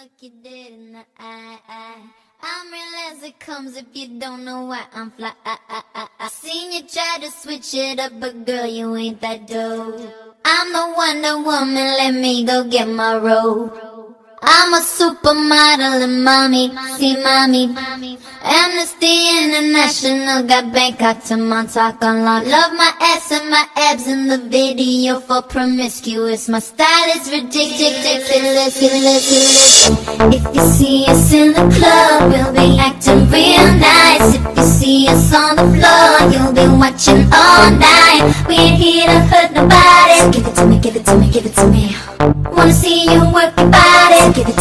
look you dead in the eye. I'm real as it comes if you don't know why I'm fly. I, I, I, I seen you try to switch it up, but girl, you ain't that dope. I'm the Wonder Woman, let me go get my robe. I'm a supermodel and mommy, see mommy. Amnesty International got Bangkok to Montauk on lock. Love my ass and my abs in the video for promiscuous. My style is ridiculous. If you see us in the club, we'll be acting real nice. If you see us on the floor, you'll be watching all night. We ain't here to hurt nobody. So give it to me, give it to me, give it to me. Wanna see you work your body. Give it.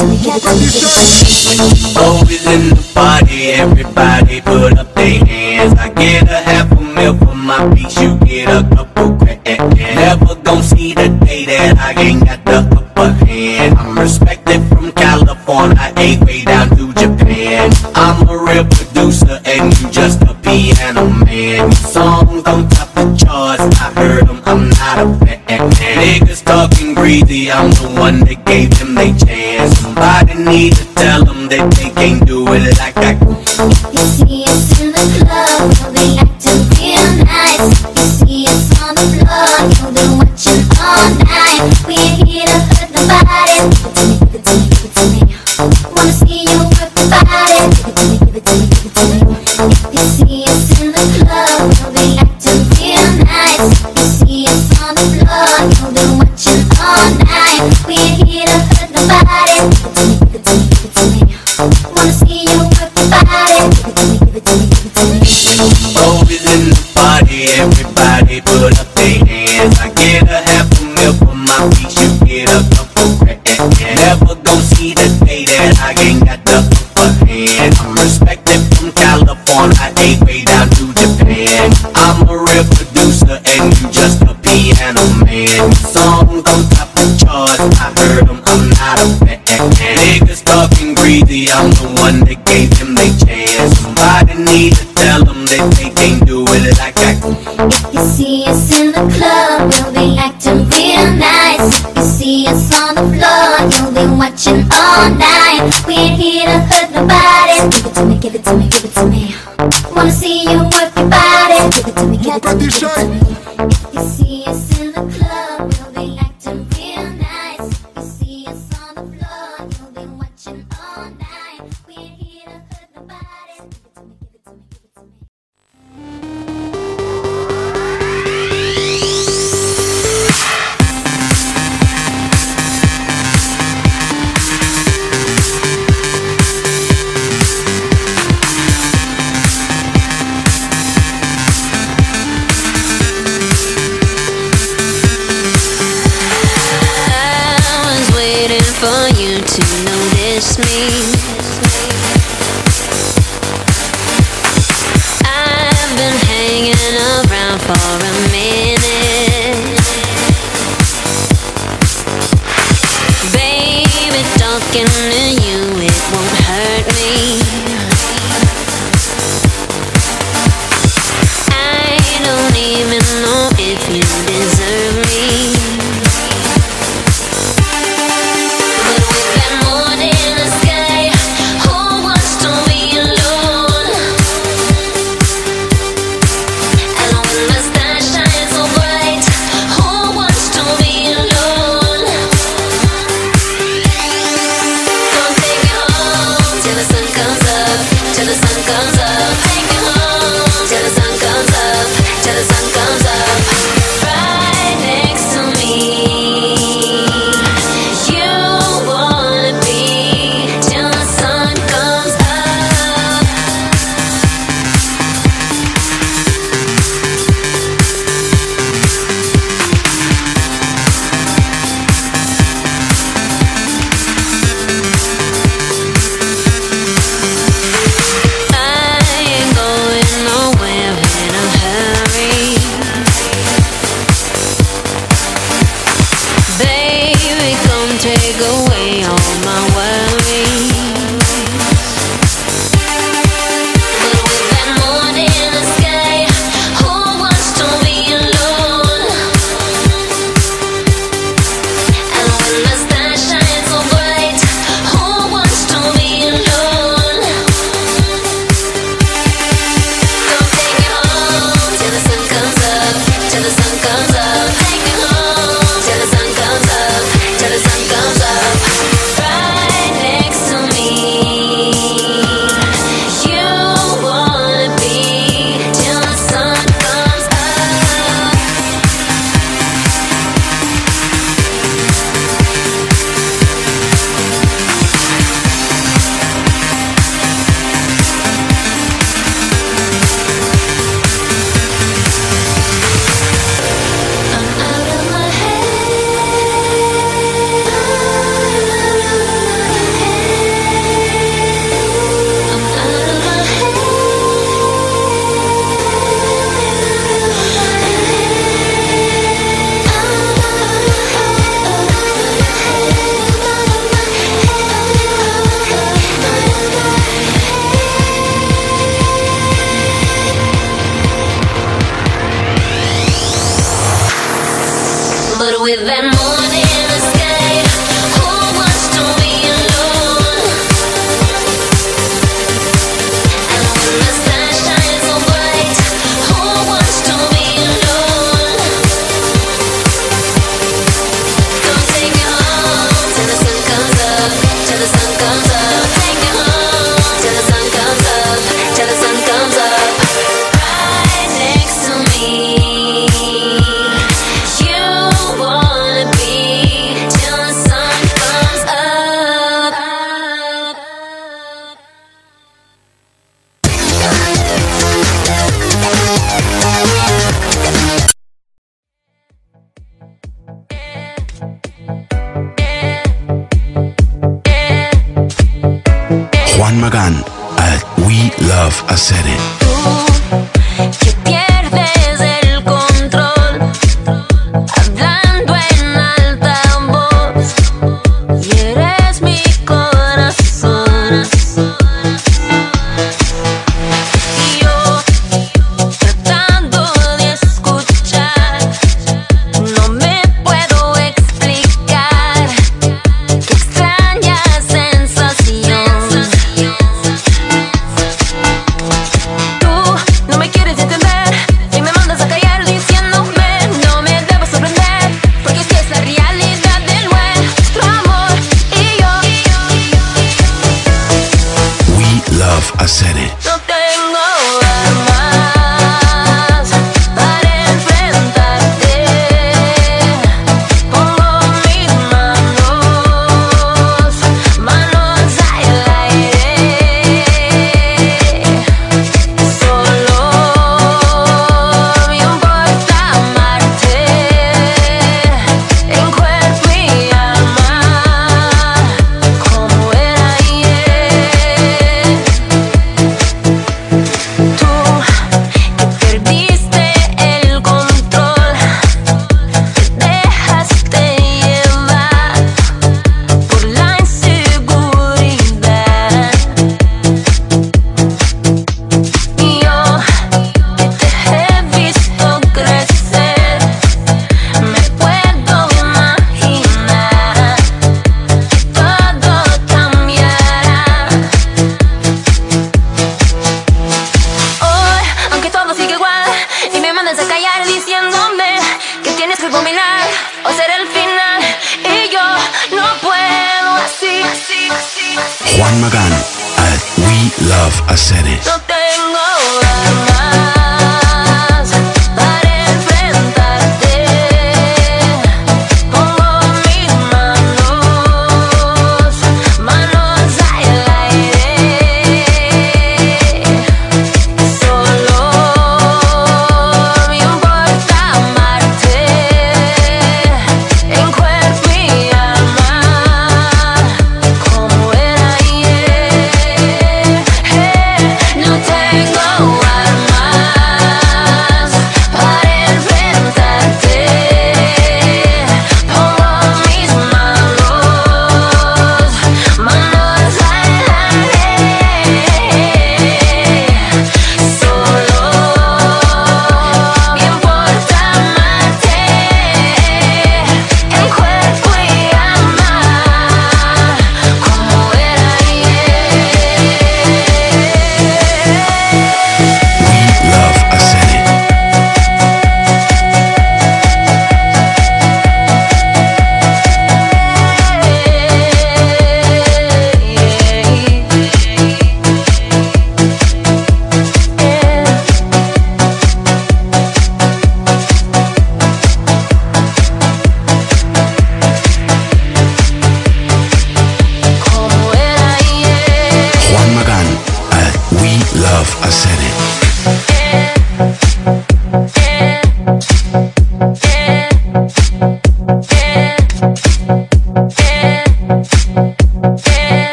Always in the party, everybody put up their hands. I get a half a mil for my piece, you get a couple grand. Never gon' see the day that I ain't got the upper hand. I'm respected from California, I ain't way down to Japan. I'm a real producer and you just a piano man. Your songs don't top the charts, I I'm not a fan. Niggas talking greedy, I'm the one that gave them they chance. Somebody need to tell them that they can't do it like I You see a série.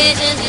Visions of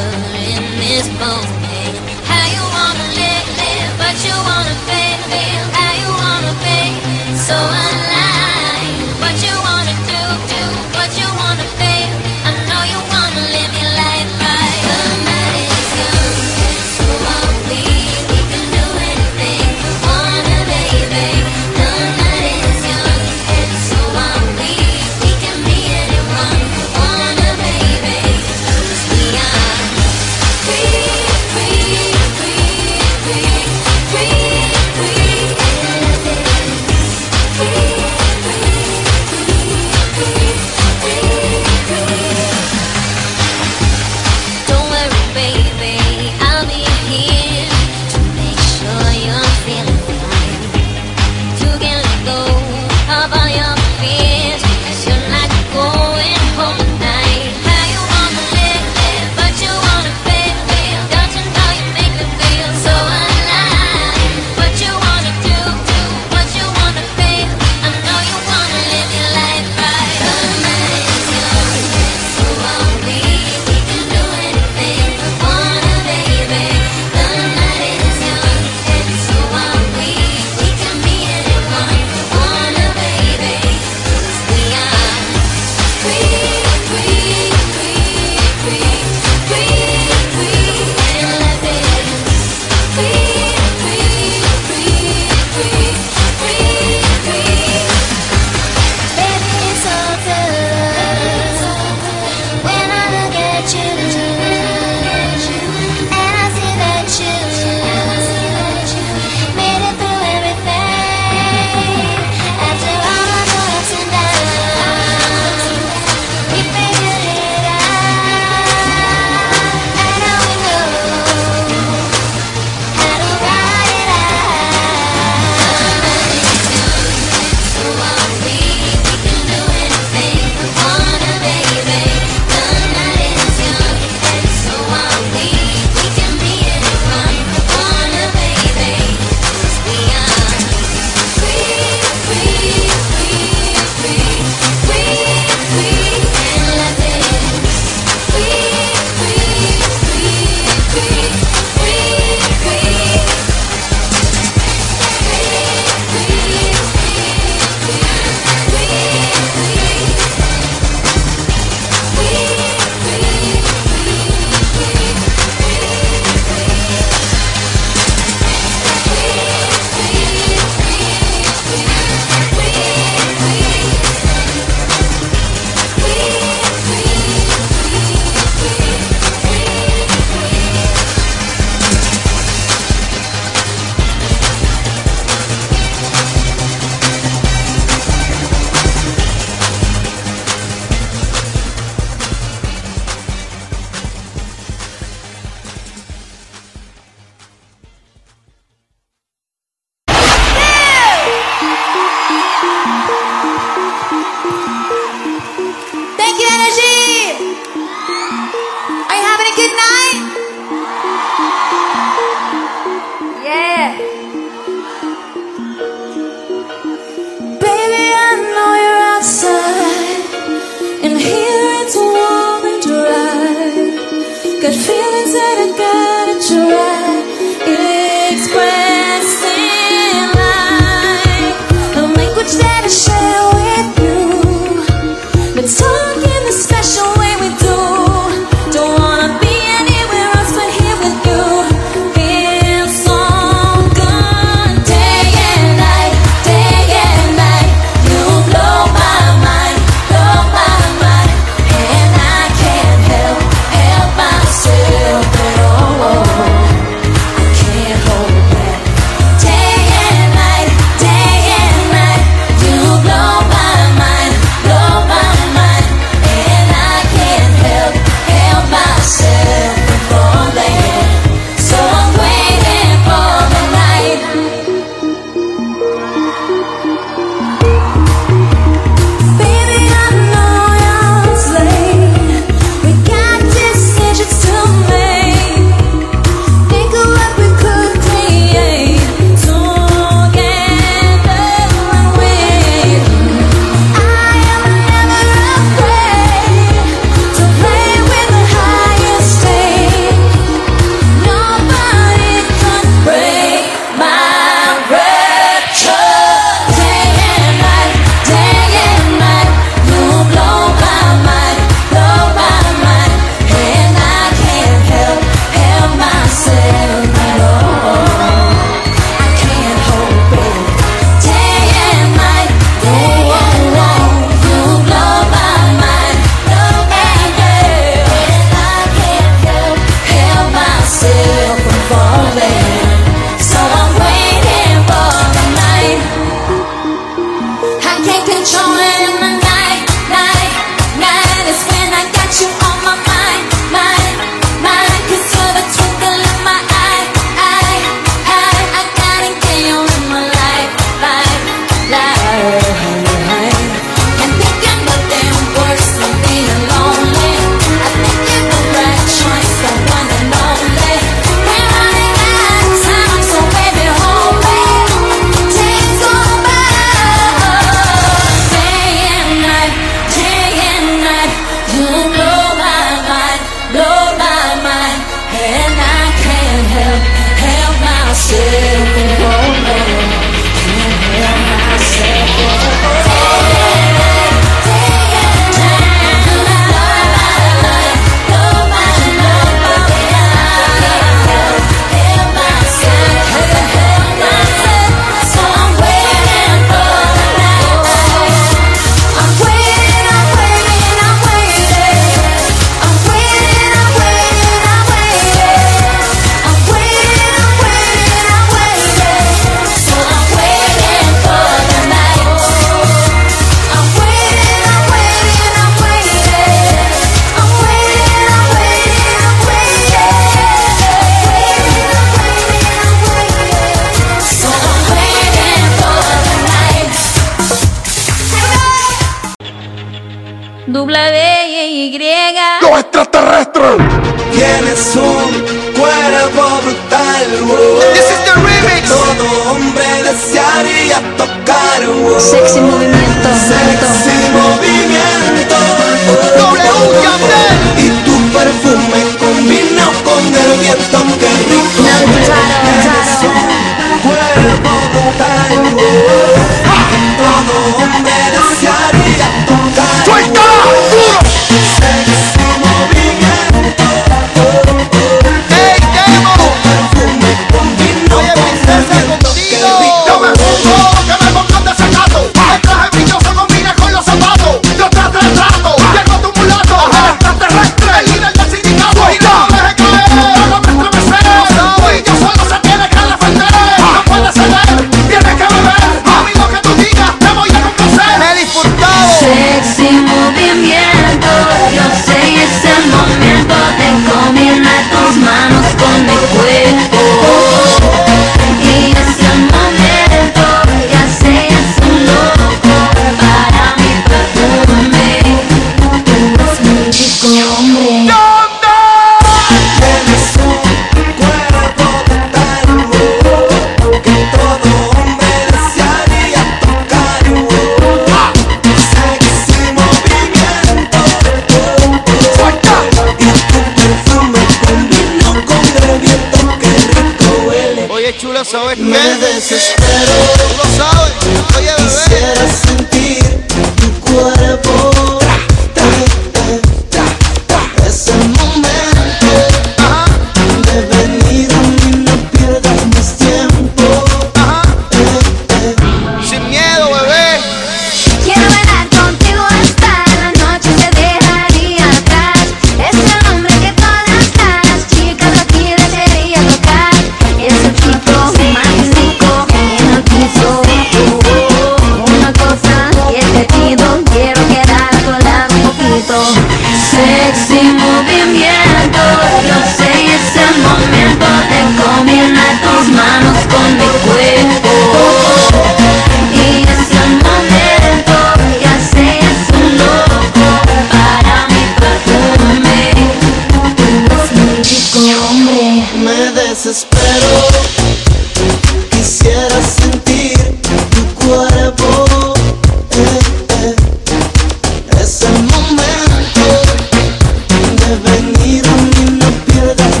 Bienvenido, ni lo pierdas,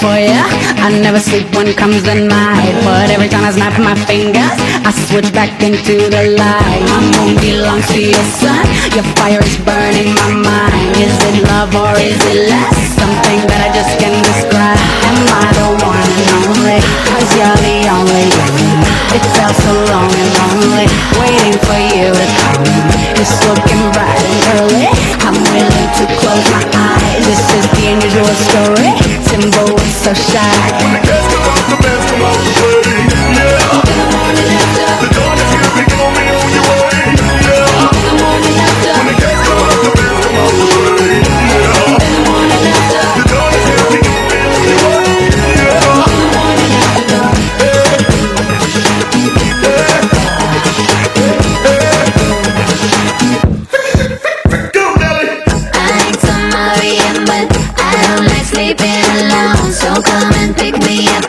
Boy. I never sleep when comes the night But every time I snap my fingers I switch back into the light. My moon belongs to your sun. Your fire is burning my mind. Is it love or is it lust? Something that I just can't describe. Am I the one and only? Cause you're the only one. It felt so long and lonely. Waiting for you to come. It's looking bright and early. I'm willing to close my eyes. This is the unusual story. Timbo so shy. When the guests come out, the bands come out straight. Yeah. So come and pick me up.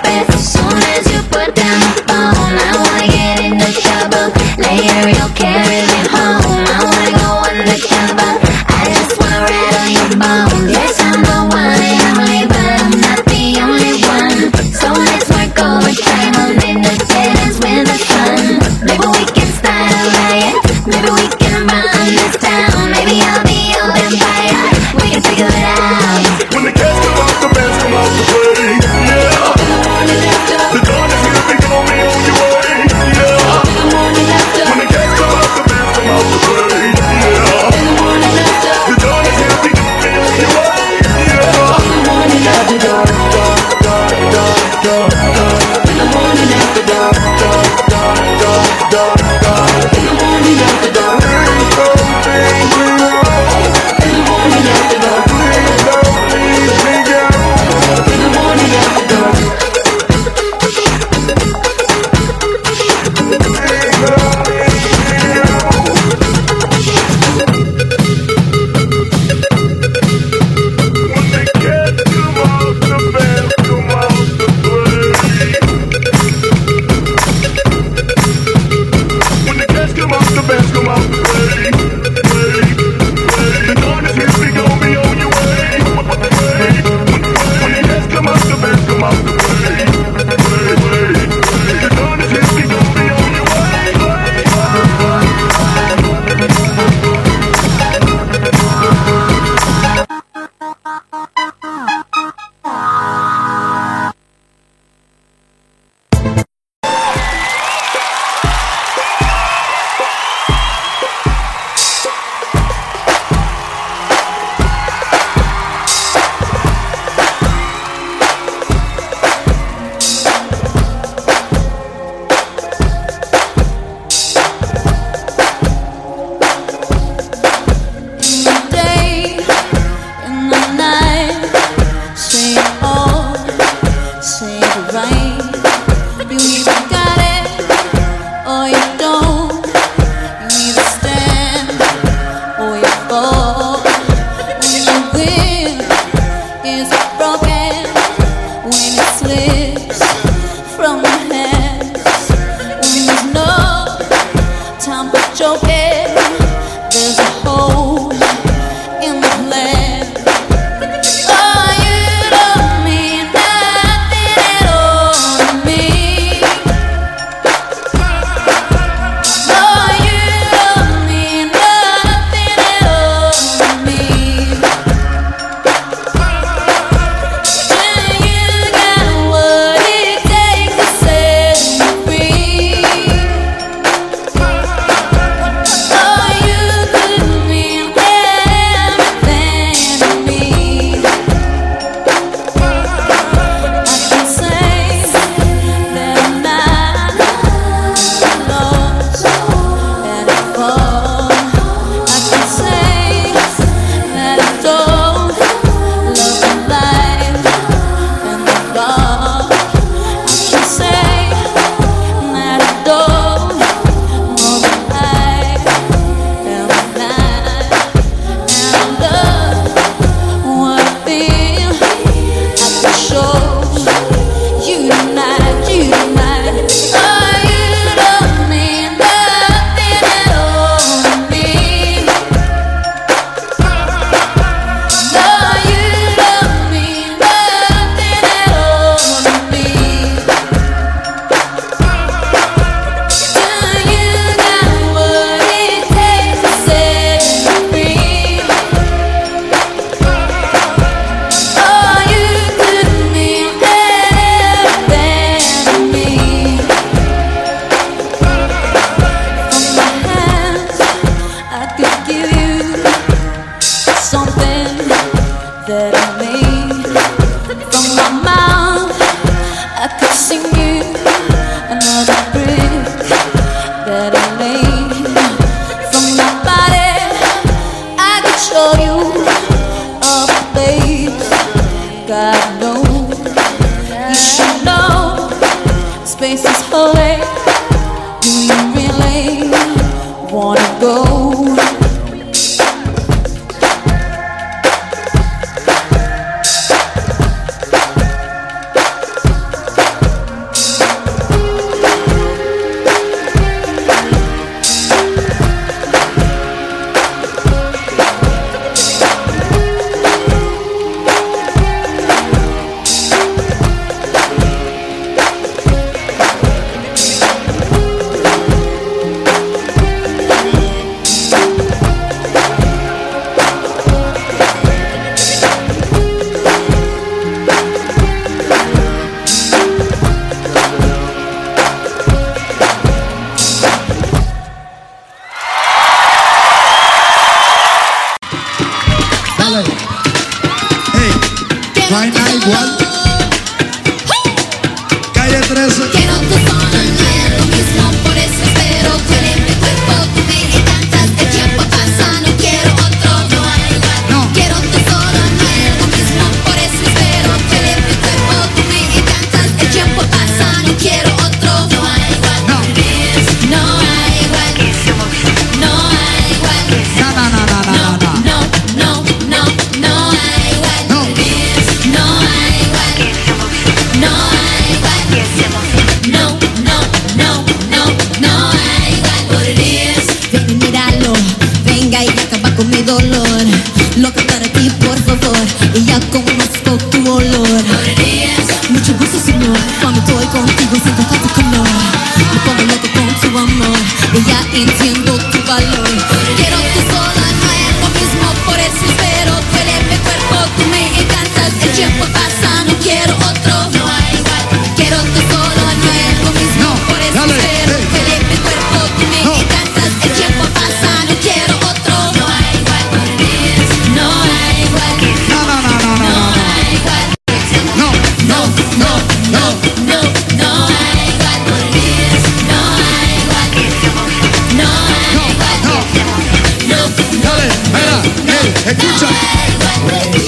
Escucha.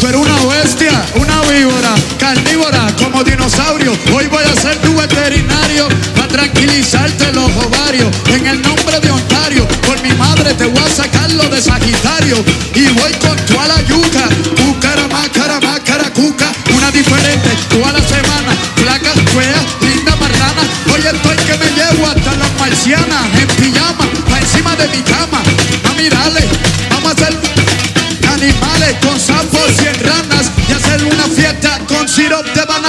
Tú eres una bestia, una víbora, carnívora, como dinosaurio. Hoy voy a ser tu veterinario para tranquilizarte los ovarios. En el nombre de Ontario, por mi madre te voy a sacarlo de Sagitario. Y voy con tu a la yuca, cúcara, mácara, cuca. Una diferente, tú a la semana, placas, fea, linda marrana. Hoy estoy que me llevo hasta las marcianas en pijama, pa' encima de mi cama. A mirarle con sapos y en ranas y hacer una fiesta con sirope de banana.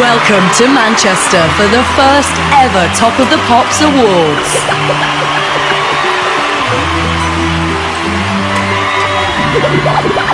Welcome to Manchester for the first ever Top of the Pops Awards.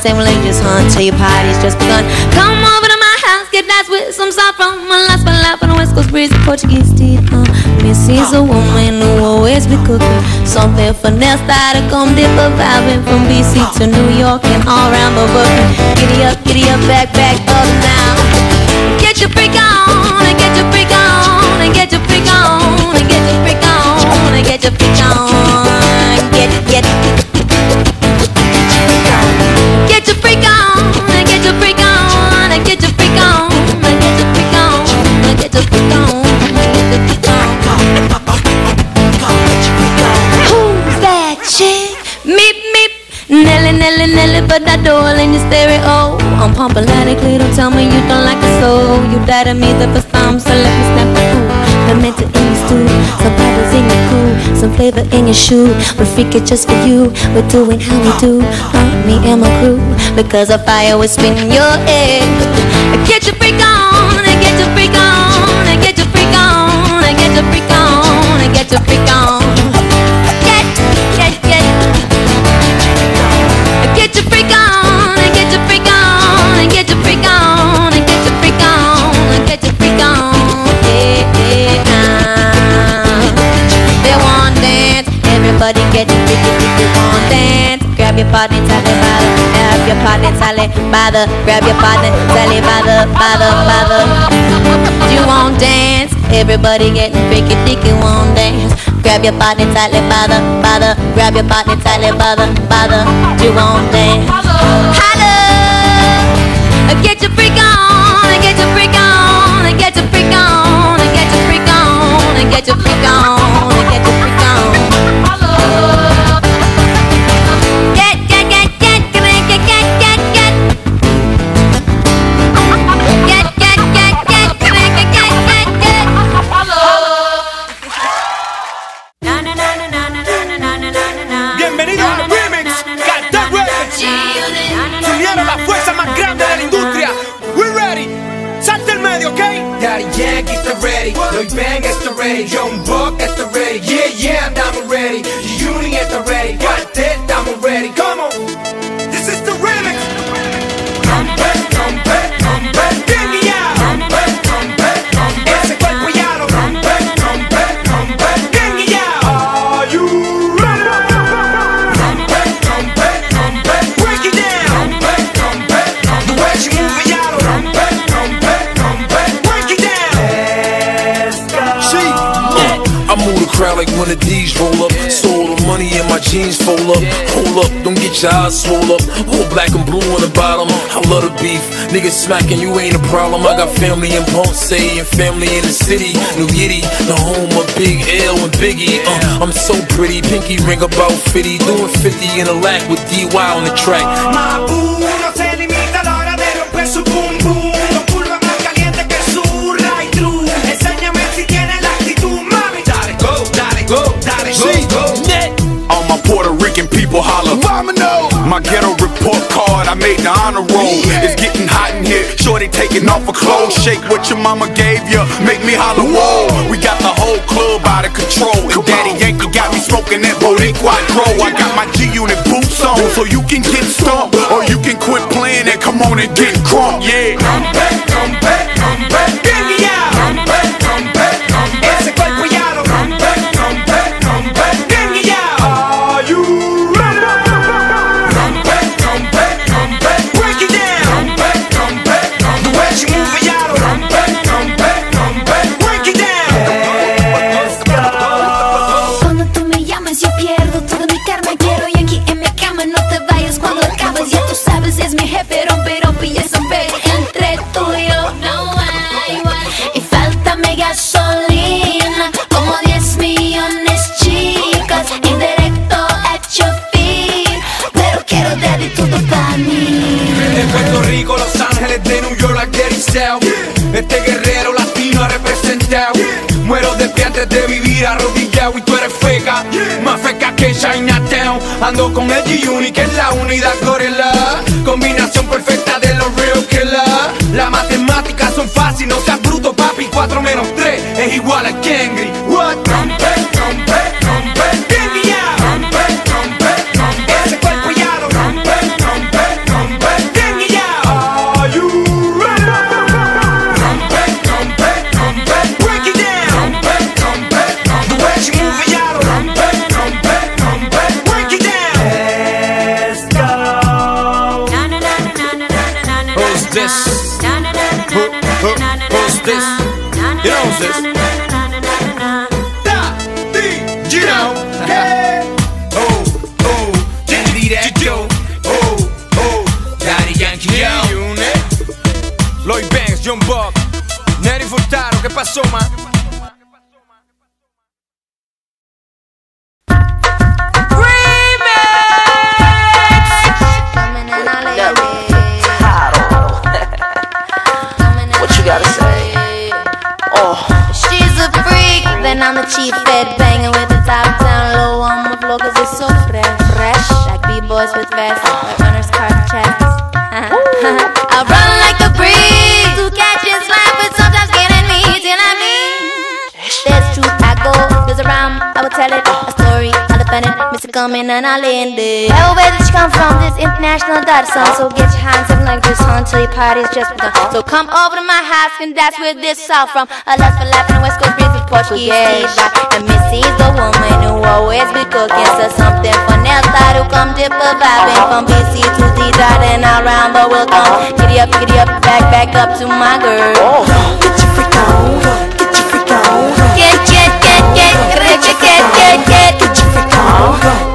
same religious hunt till your party's just begun. Come over to my house, get nice with some sound from my last my life on the West Coast breeze, Portuguese tea. Uh, Missy's a woman who always be cooking something finesse that I come different vibing from BC to New York and all around the world. Giddy up, giddy up, back, back up now. Get your freak on. Pumping don't tell me you don't like it so. You died to me the first time, so let me snap the cool. The mental in your stew, some powders in your cool, some flavor in your shoe. We freak it just for you, we're doing how we do. Uh, me and my crew, because a fire will spin your head. Get your freak on, get your freak on, and get your freak on, get your freak on, and get your freak on. Everybody get your freak if you want dance. Grab your partner, tell it by the, grab your partner, tell it by the, grab your partner, tell it by the, by the, by the. You want dance, everybody getting freaky, dicky want dance. Grab your partner, tell it by the, by the, grab your partner, tell it by the, by the. You want dance. Holla! Get your freak on, get your freak on, get your freak on, get your freak on, get your freak on, get your eyes swole up. All black and blue on the bottom. I love the beef. Niggas smacking, you ain't a problem. I got family in Ponce and family in the city. New Yiddy, the home of Big L and Biggie. Uh, I'm so pretty, pinky ring about 50. Doing 50 in a lack with DY on the track. My no My ghetto report card, I made the honor roll. It's getting hot in here. Shorty taking off her clothes. Shake what your mama gave you. Make me holler, whoa. We got the whole club out of control. And Daddy Yankee got me smoking that Bodie Quattro. I got my G Unit boots on. So you can get stumped. Or you can quit playing and come on and get crunk, yeah. Rompe, rompe, rompe, Bien Con el G-Uni, que es la unidad gorila. Combinación perfecta de los real killer. Las matemáticas son fáciles, no seas bruto, papi. 4 menos 3 es igual a Kengri. show my Coming and I'll end it. Hell, where did you come from? This international dot song. So get your hands up like this till your party's just begun. So come over to my house, and that's where this all from. A lust for life and West Coast breeze with Portuguese. And Missy's the woman who always be cooking. So something for Nelta to come dip a vibing from BC to D dot and around the world. Come giddy up, giddy up, back, back up to my girl. Get your freak on, get your freak on. Get, get, get, get, get, get, get, get, get. Get your freak on,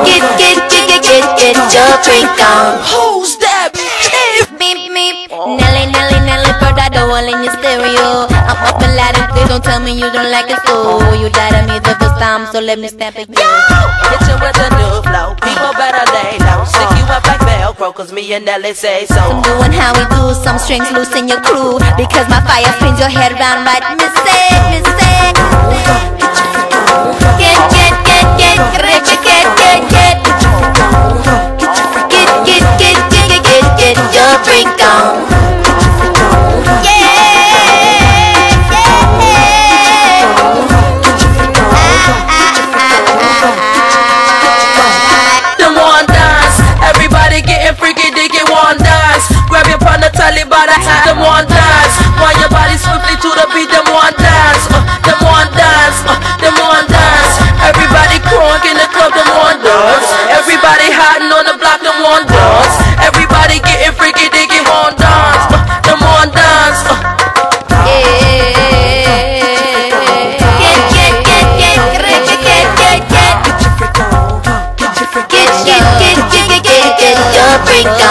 get your freak on. Get, get, get, get, get, your freak on. Who's that? Meep, meep. Nelly, Nelly, Nelly, bird, I don't want in your stereo. I'm up loud and clear, don't tell me you don't like it, so you died on me the first time, so let me stamp it. Yo! Hit you with a new flow. People better lay low. Stick you up like Velcro, cause me and Nelly say so. I'm doing how we do, some strings loose in your crew. Because my fire spins your head round right, miss miss it. plotting on the block, them on dance. Everybody getting freaky, they get on dance. Them on dance. Uh. Get your freak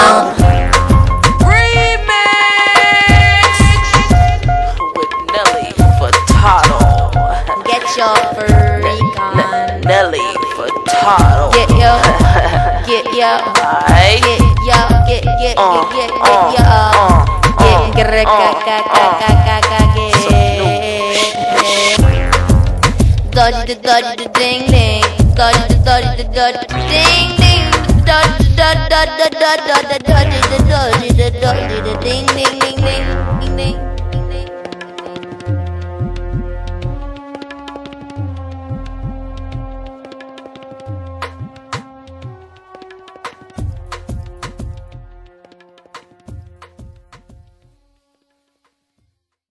get yo, Aight. get yo, get get Uh, get get uh, get yo. Get get uh, ka ka ka get. Dodge the dodge the ding ding. Dodge the dodge the dodge ding ding. Dodge the dodge the dodge the dodge the dodge the dodge the ding ding